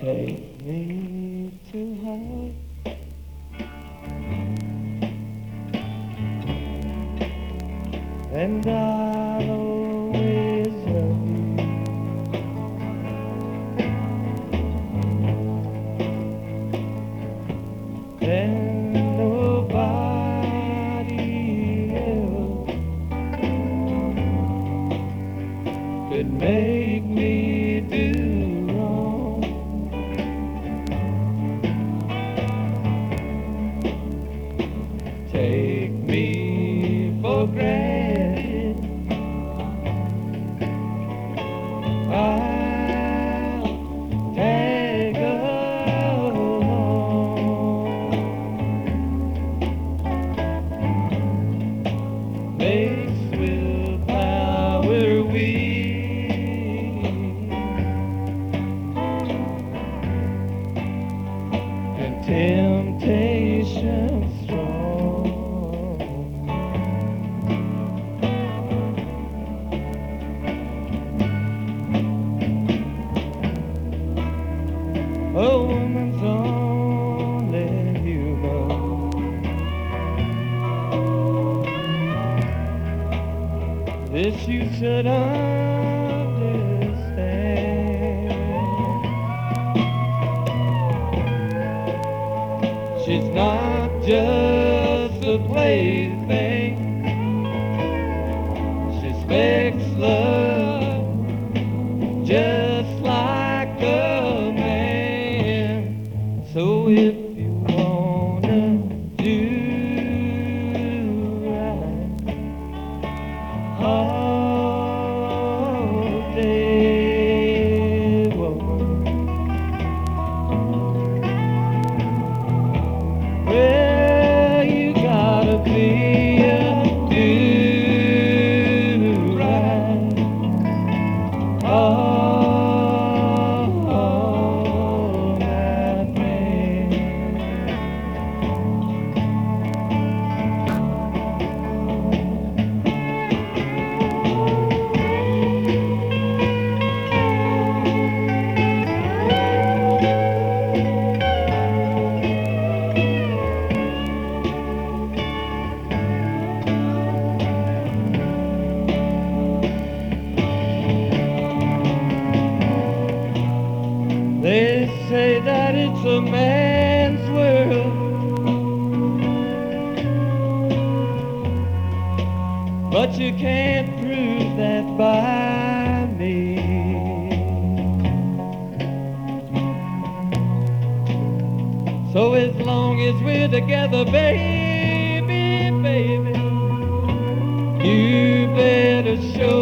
Take me to high. And I'll always love you. And nobody else could make me do Take me for granted. I'll tag along. Makes willpower weak and This you should understand. She's not just a plaything. Say that it's a man's world. But you can't prove that by me. So as long as we're together, baby, baby, you better show